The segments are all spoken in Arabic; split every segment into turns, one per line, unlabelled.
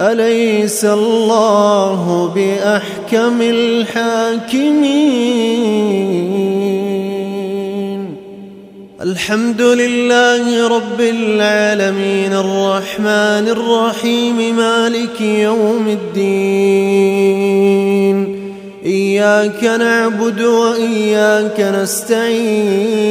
أليس الله بأحكم الحاكمين؟ الحمد لله رب العالمين الرحمن الرحيم مالك يوم الدين. إياك نعبد وإياك نستعين.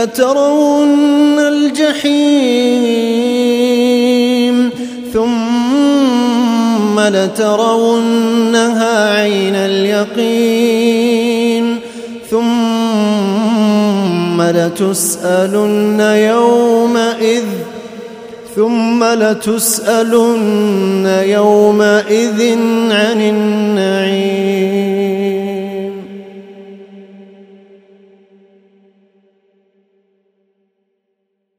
لترون الجحيم ثم لترونها عين اليقين ثم لتسألن يومئذ ثم لتسألن يومئذ عن النعيم